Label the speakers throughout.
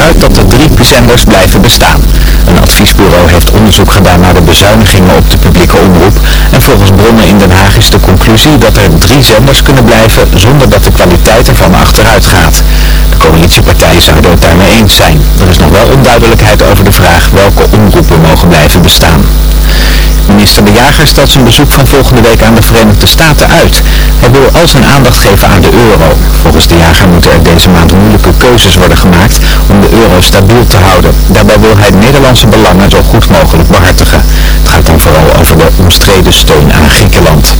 Speaker 1: uit dat de drie zenders blijven bestaan. Een adviesbureau heeft onderzoek gedaan naar de bezuinigingen op de publieke omroep. En volgens bronnen in Den Haag is de conclusie dat er drie zenders kunnen blijven zonder dat de kwaliteit ervan achteruit gaat. De coalitiepartijen zouden het daarmee eens zijn. Er is nog wel onduidelijkheid over de vraag welke omroepen mogen blijven bestaan. Minister De Jager stelt zijn bezoek van volgende week aan de Verenigde Staten uit. Hij wil al zijn aandacht geven aan de euro. Volgens De Jager moeten er deze maand moeilijke keuzes worden gemaakt om de euro stabiel te houden. Daarbij wil hij Nederlandse belangen zo goed mogelijk behartigen. Het gaat dan vooral over de omstreden steun aan Griekenland.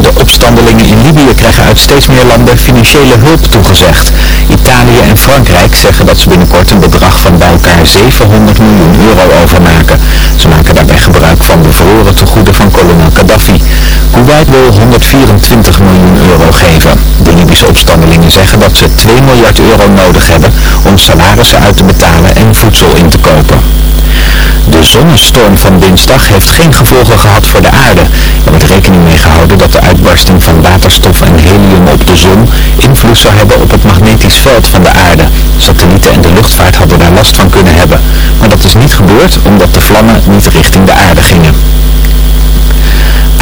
Speaker 1: De opstandelingen in Libië krijgen uit steeds meer landen financiële hulp toegezegd. Italië en Frankrijk zeggen dat ze binnenkort een bedrag van bij elkaar 700 miljoen euro overmaken. Ze maken daarbij gebruik van de verloren tegoeden van kolonel Gaddafi. Kuwait wil 124 miljoen euro geven. De Libische opstandelingen zeggen dat ze 2 miljard euro nodig hebben om salarissen uit te betalen en voedsel in te kopen. De zonnestorm van dinsdag heeft geen gevolgen gehad voor de aarde. Er wordt rekening mee gehouden dat de uitbarsting van waterstof en helium op de zon invloed zou hebben op het magnetisch veld van de aarde. Satellieten en de luchtvaart hadden daar last van kunnen hebben. Maar dat is niet gebeurd omdat de vlammen niet richting de aarde gingen.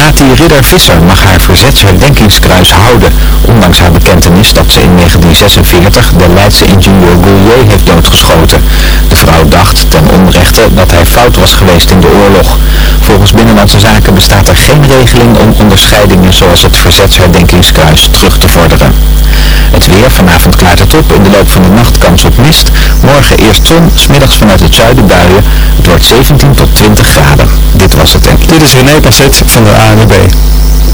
Speaker 1: Ati Ridder Visser mag haar verzetsherdenkingskruis houden, ondanks haar bekentenis dat ze in 1946 de Leidse ingenieur Goulier heeft doodgeschoten. De vrouw dacht ten onrechte dat hij fout was geweest in de oorlog. Volgens Binnenlandse Zaken bestaat er geen regeling om onderscheidingen zoals het verzetsherdenkingskruis terug te vorderen. Het weer, vanavond klaart het op, in de loop van de nacht kans op mist. Morgen eerst zon, smiddags vanuit het zuiden buien. Het wordt 17 tot 20 graden. Dit was het en...
Speaker 2: Dit is René Passet van de ANWB.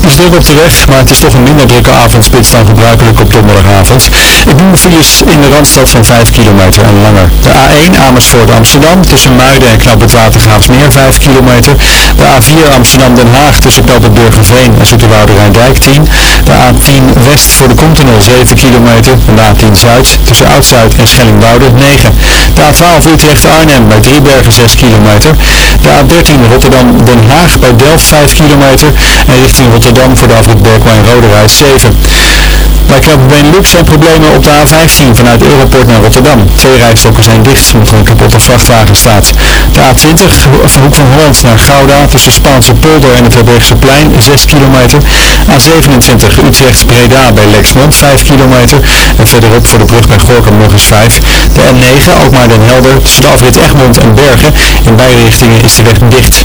Speaker 2: Is druk op de weg, maar het is toch een minder drukke avondspits dan gebruikelijk op donderdagavond. Ik noem de files in de Randstad van 5 kilometer en langer. De A1 Amersfoort Amsterdam tussen Muiden en Knap het Watergraafsmeer 5 kilometer. De A4 Amsterdam Den Haag tussen Knap Burgerveen en Zoeterwoude Rijndijk 10. De A10 West voor de Continental 7 kilometer. En de A10 Zuid tussen Oud-Zuid en Schellingwoude 9. De A12 Utrecht Arnhem bij Driebergen 6 kilometer. De A13 Rotterdam Den Haag bij Delft 5 kilometer. En richting Rotterdam voor de afrit Berkwijn Roderijs 7. Bij Knap Benelux zijn problemen op de A15 vanuit Europort naar Rotterdam. Twee rijstroken zijn dicht omdat er een kapotte vrachtwagen staat. De A20 van Hoek van Holland naar Gouda tussen Spaanse polder en het Herbergse plein 6 kilometer. A27 Utrecht-Breda bij Lexmond 5 kilometer. En verderop voor de brug bij Gorkum nog eens 5. De N9 ook maar Den Helder tussen de afrit Egmond en Bergen. In beide richtingen is de weg dicht.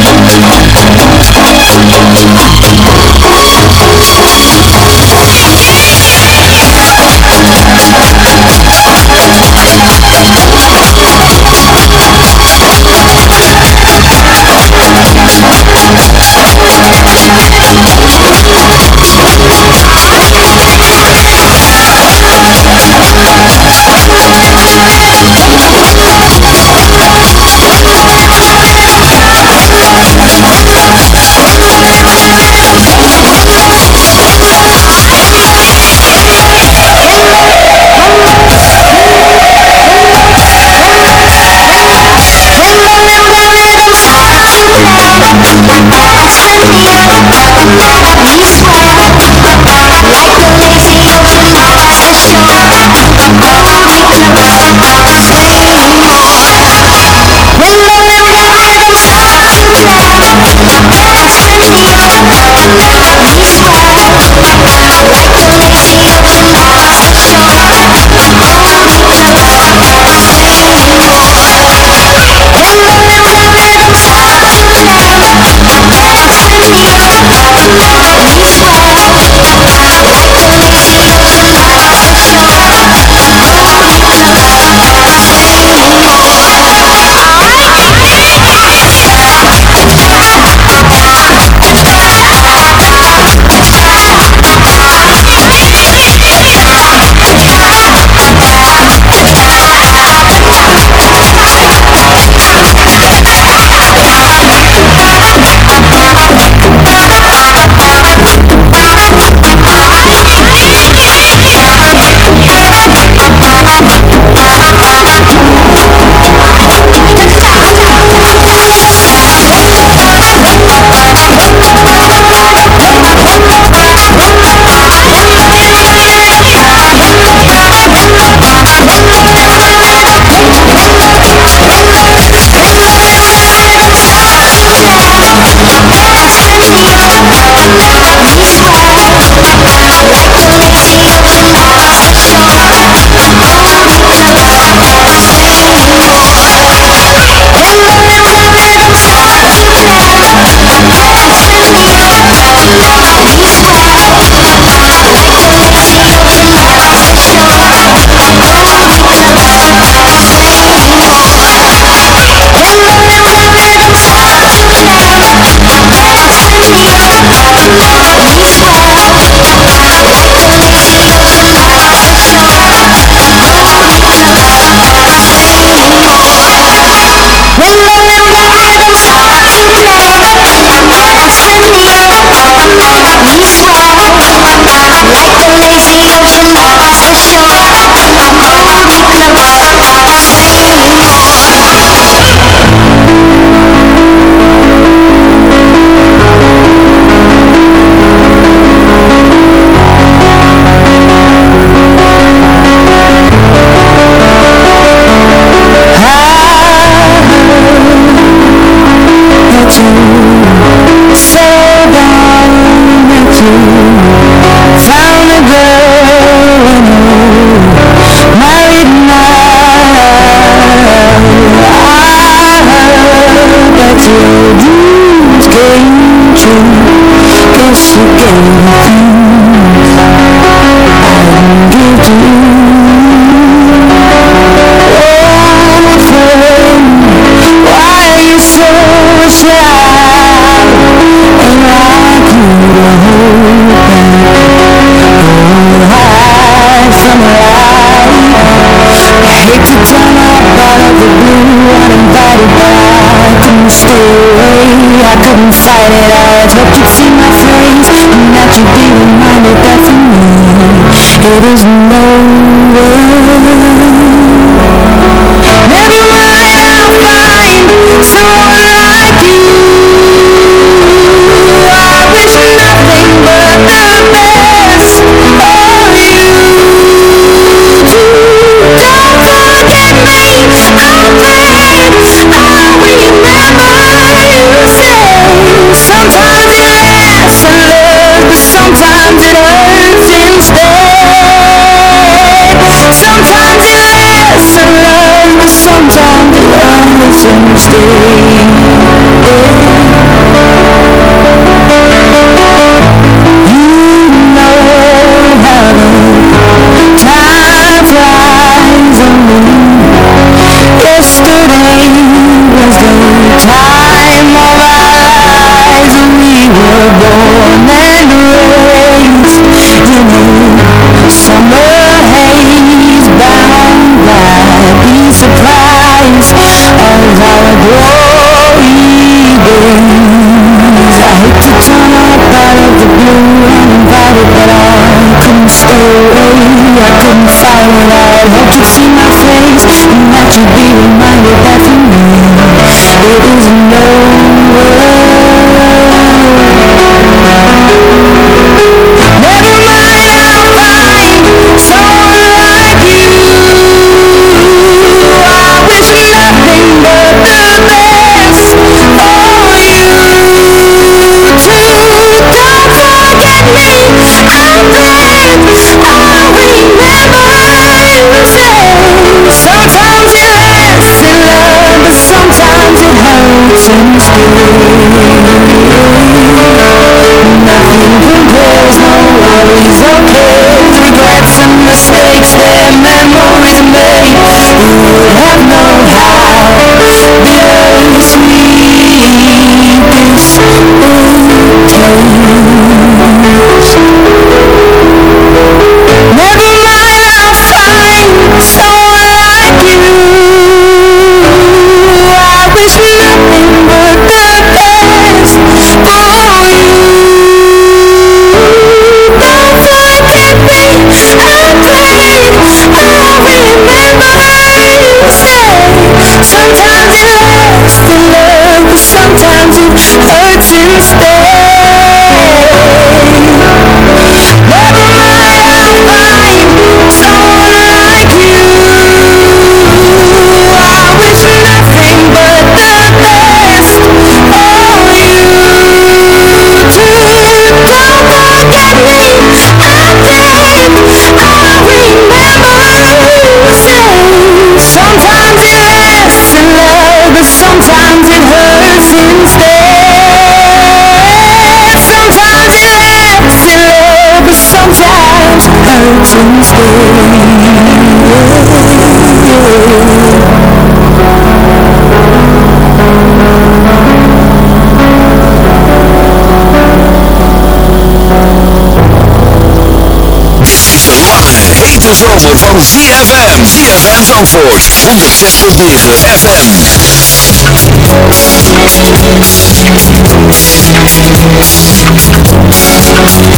Speaker 3: Thank you.
Speaker 4: It is van ZFM. ZFM Zandvoort. 106.9 FM.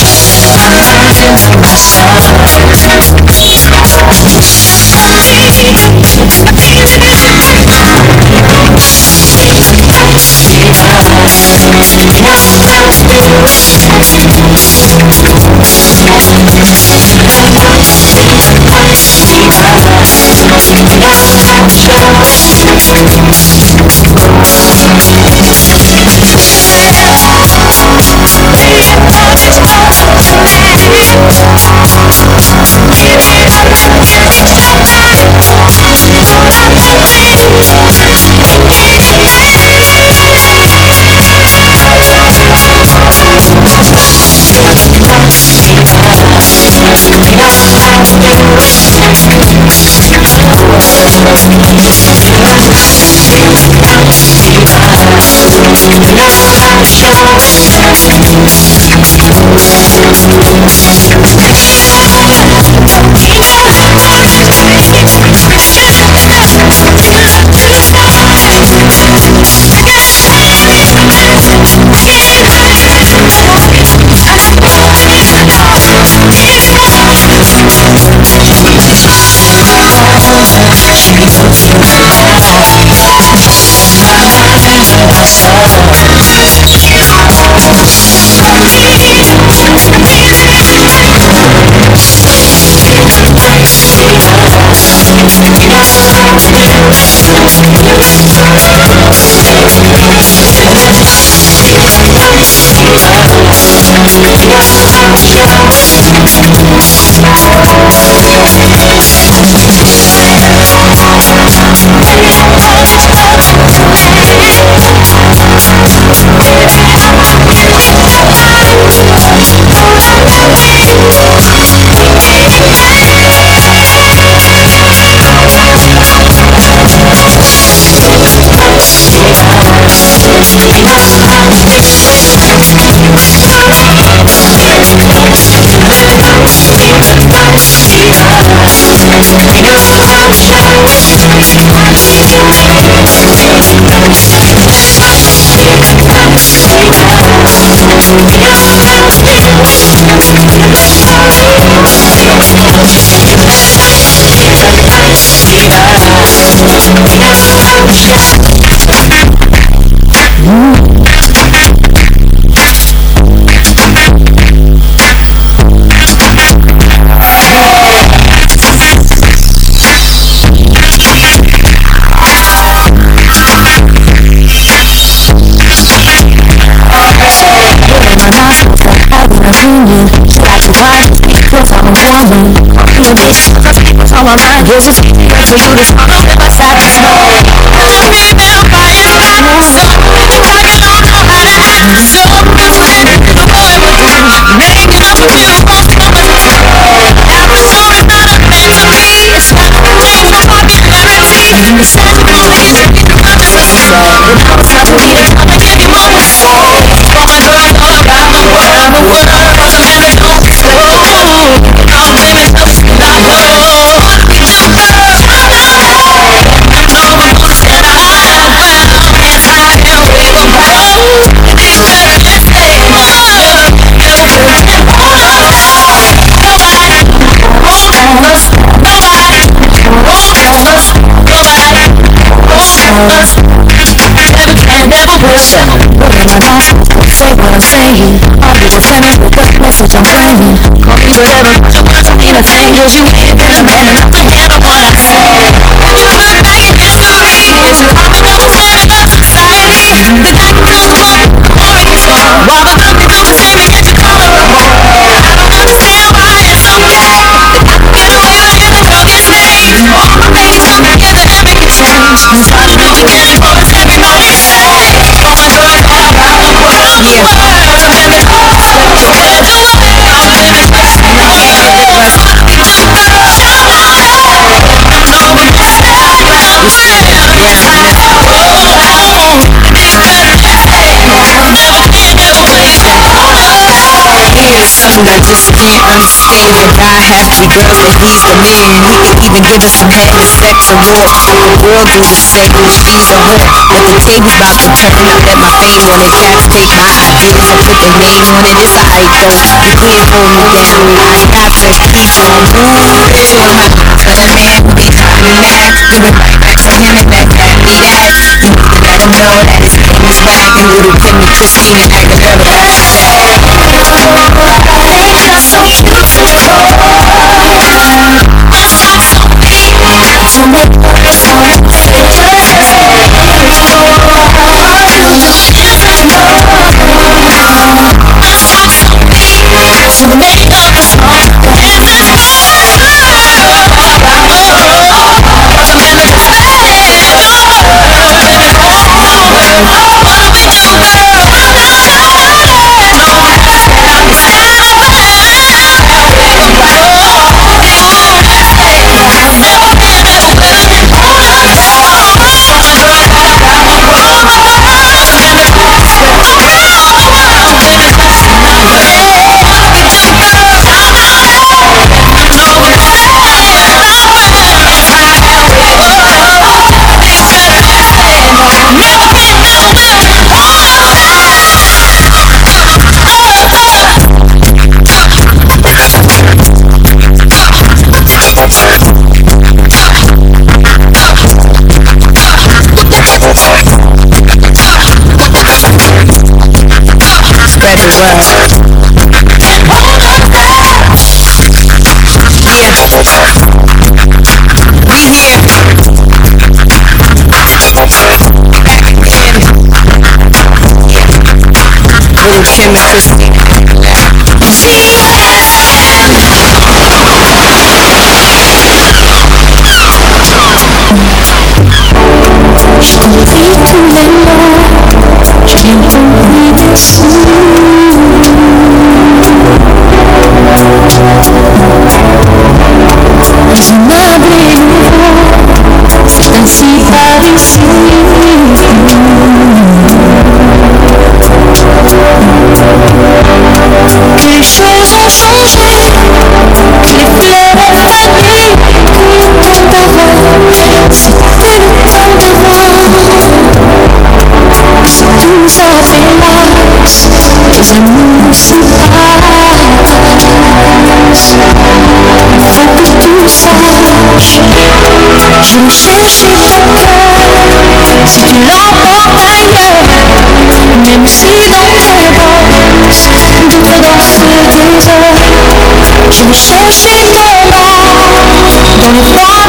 Speaker 4: You a bitch, what's on my mind? Here's a secret you to swallow Say what I'm saying I'll be defending the message I'm bringing Call me whatever, want thing Cause you. ain't been a man enough to handle what I say If you look back in history If you are the double standard of society Then I tell the moment glorious While the country do the same and get you color I don't understand why it's bad That I can get away with it, the world gets named All my ladies come together and make a change something I just can't understand Why half the girls that he's the man He can even give us some head and sex and war So the world do the same she's a whore But the day we bout to turn up that my fame on it Cats take my ideas and put their name on it. It's a alright though, you can't hold me down I got fresh peace on Ooh, chill my But a man who be to mad Give it right back to him and that cat be that You need to let him know that his name is whack And Lil' Kim and Christina Aguilera you're so cute to Jesus. Je ne cherche pas peur, si tu l'apportes ailleurs, même si dans tes bras, tout est dans ce désert. Je ne cherche pas dans le froid.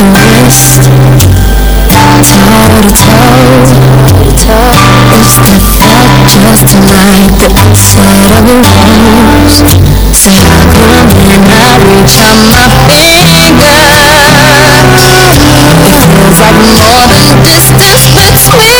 Speaker 4: Wrist Toe to toe If that felt just right The of a rose Say how come when I reach out my finger feels like more than distance between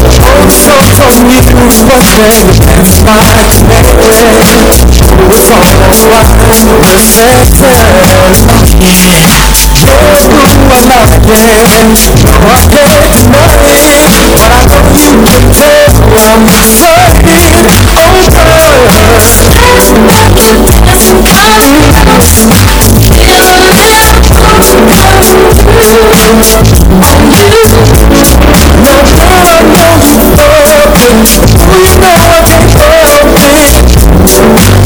Speaker 4: Cause you lose what really has lives We fall alive with the second There's no one yeah, there I've paid money But I know you would tell I'm fighting over us
Speaker 5: There's nothing that's about us It'll never come to you
Speaker 4: No, no, no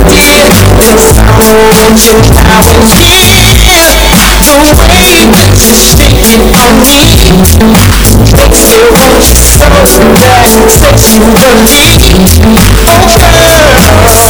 Speaker 4: Cause I want you and here The way that you're shaking on me Makes want you so bad Makes you believe Oh girl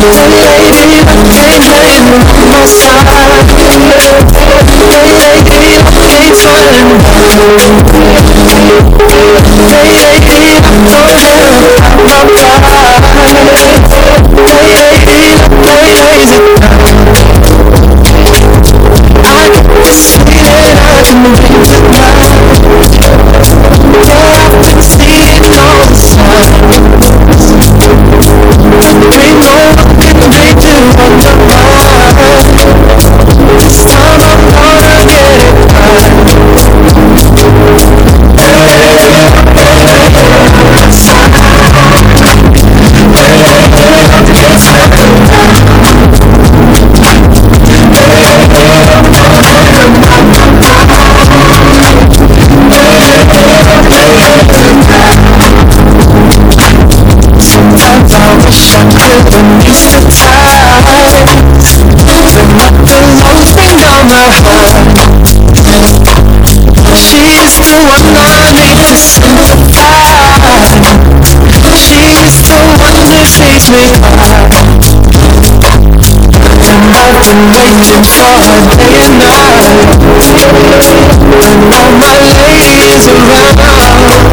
Speaker 4: Thank you. Africa And I've been waiting for her day and night. And all my ladies around.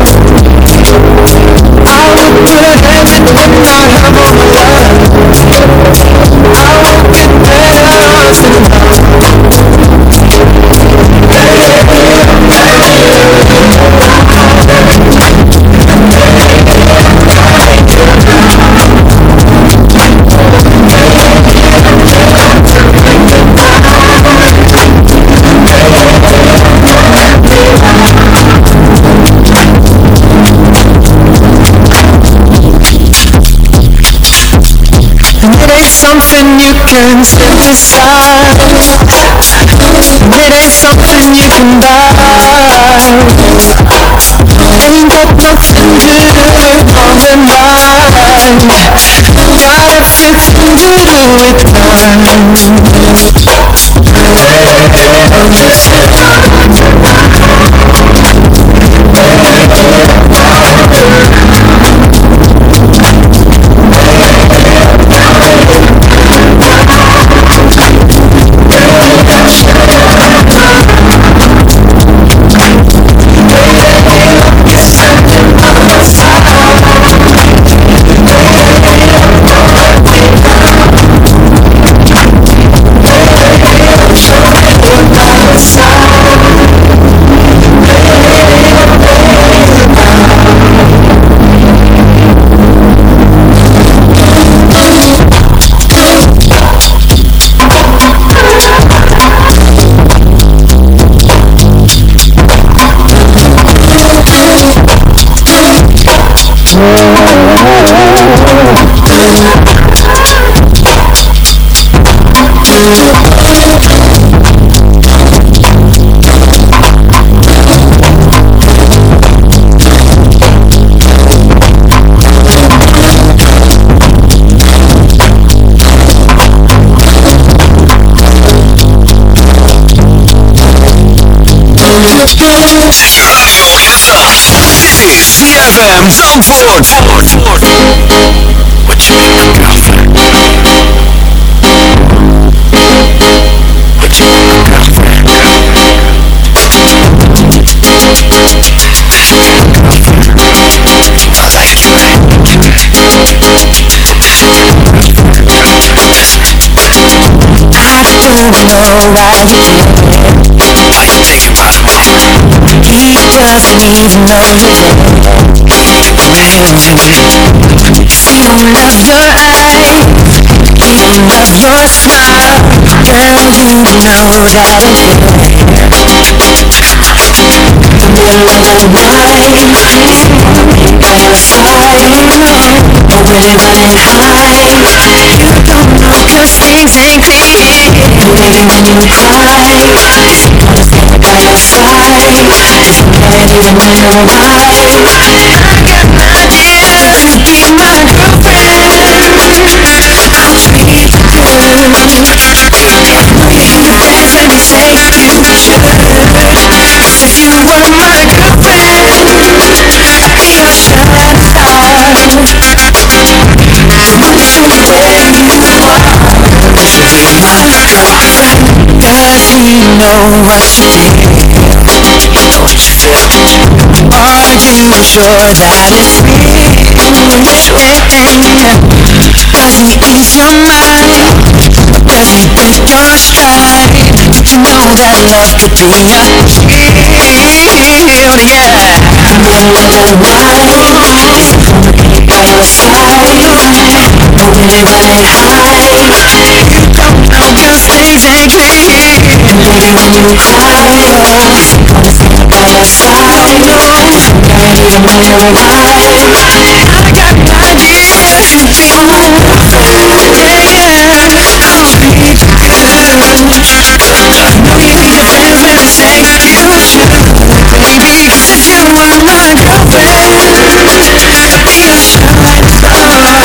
Speaker 4: Can set aside. It ain't something you can buy. Ain't got nothing to do with the mind. Got everything to do with Oh,
Speaker 3: ZFM Zandvoort. What you gonna cover? What you gonna
Speaker 4: don't know why he cares.
Speaker 3: Why you thinking about him?
Speaker 4: He doesn't even know there. He don't love your eyes. He don't love your smile. Girl, you know that he the night, sitting by your side, but running high. You don't know 'cause things ain't clear. When you cry, wanna stand by your side. If you can't even wonder why, I got idea to be my girlfriend. I'll treat you good. Your friends when they say you should. If you were my girlfriend, be your star. Once you you feel?
Speaker 3: What you feel?
Speaker 4: Are you sure that it's real? Does he ease your mind? Stride? You know that love could be a yeah. Really running high. You don't know 'cause things ain't clear. Baby, when you cry, wanna stand by your side. Can't even wonder why. I got an idea be girlfriend. Yeah, I'll you good. Know you they say you should, baby. You were my girlfriend, be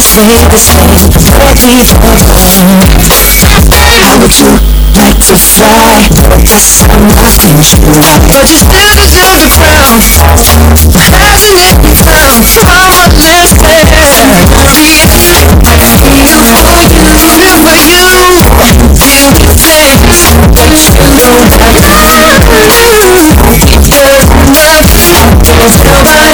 Speaker 4: singing the same Forties of the Would you like to fly Or the come back and shoot Or just build yourself a crown Passionately found Powerless and Real But I can remember you You can say Things you know that I would do Just enough to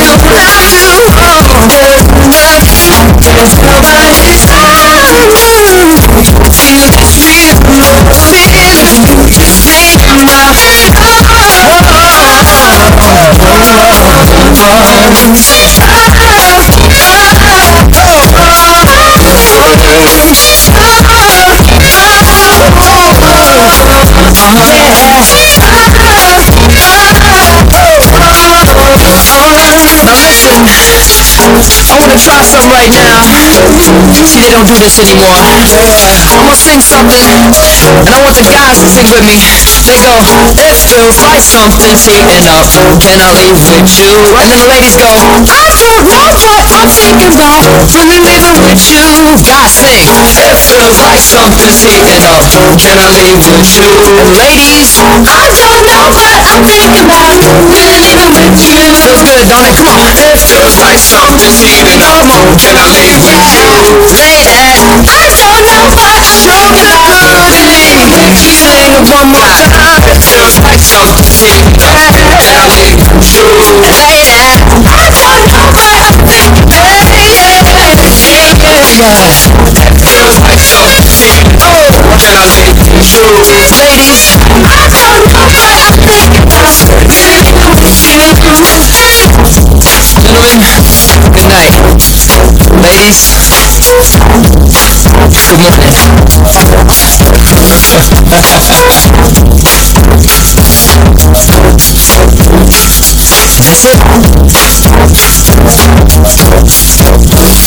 Speaker 4: Never Now listen.
Speaker 6: I wanna try something right now. See, they don't do this anymore. I'm gonna sing something, and I want the guys to sing with me. They go, it feels like something's heating up. Can I leave with you? And then the ladies go, I don't know what I'm thinking about. Really leaving with you. Guys sing, it feels like something's heating up. Can I leave with you? And ladies, I don't know what I'm thinking about. Leaving with you. Feels good, don't it? Come on. It feels like something's up. Come on. Can I leave with you? Ladies, good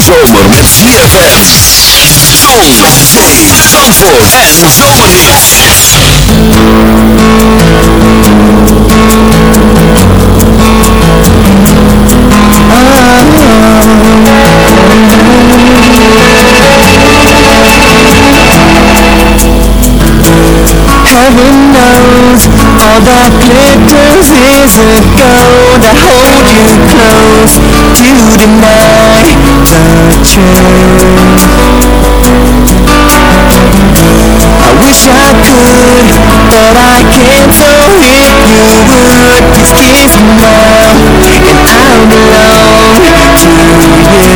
Speaker 3: zomer met ZFM. Zon, zandvoort en zomerhits.
Speaker 4: Heaven knows all that glitters is a gold that hold you close to deny but I can't. So if you would, Just kiss me now, and I'll belong to you.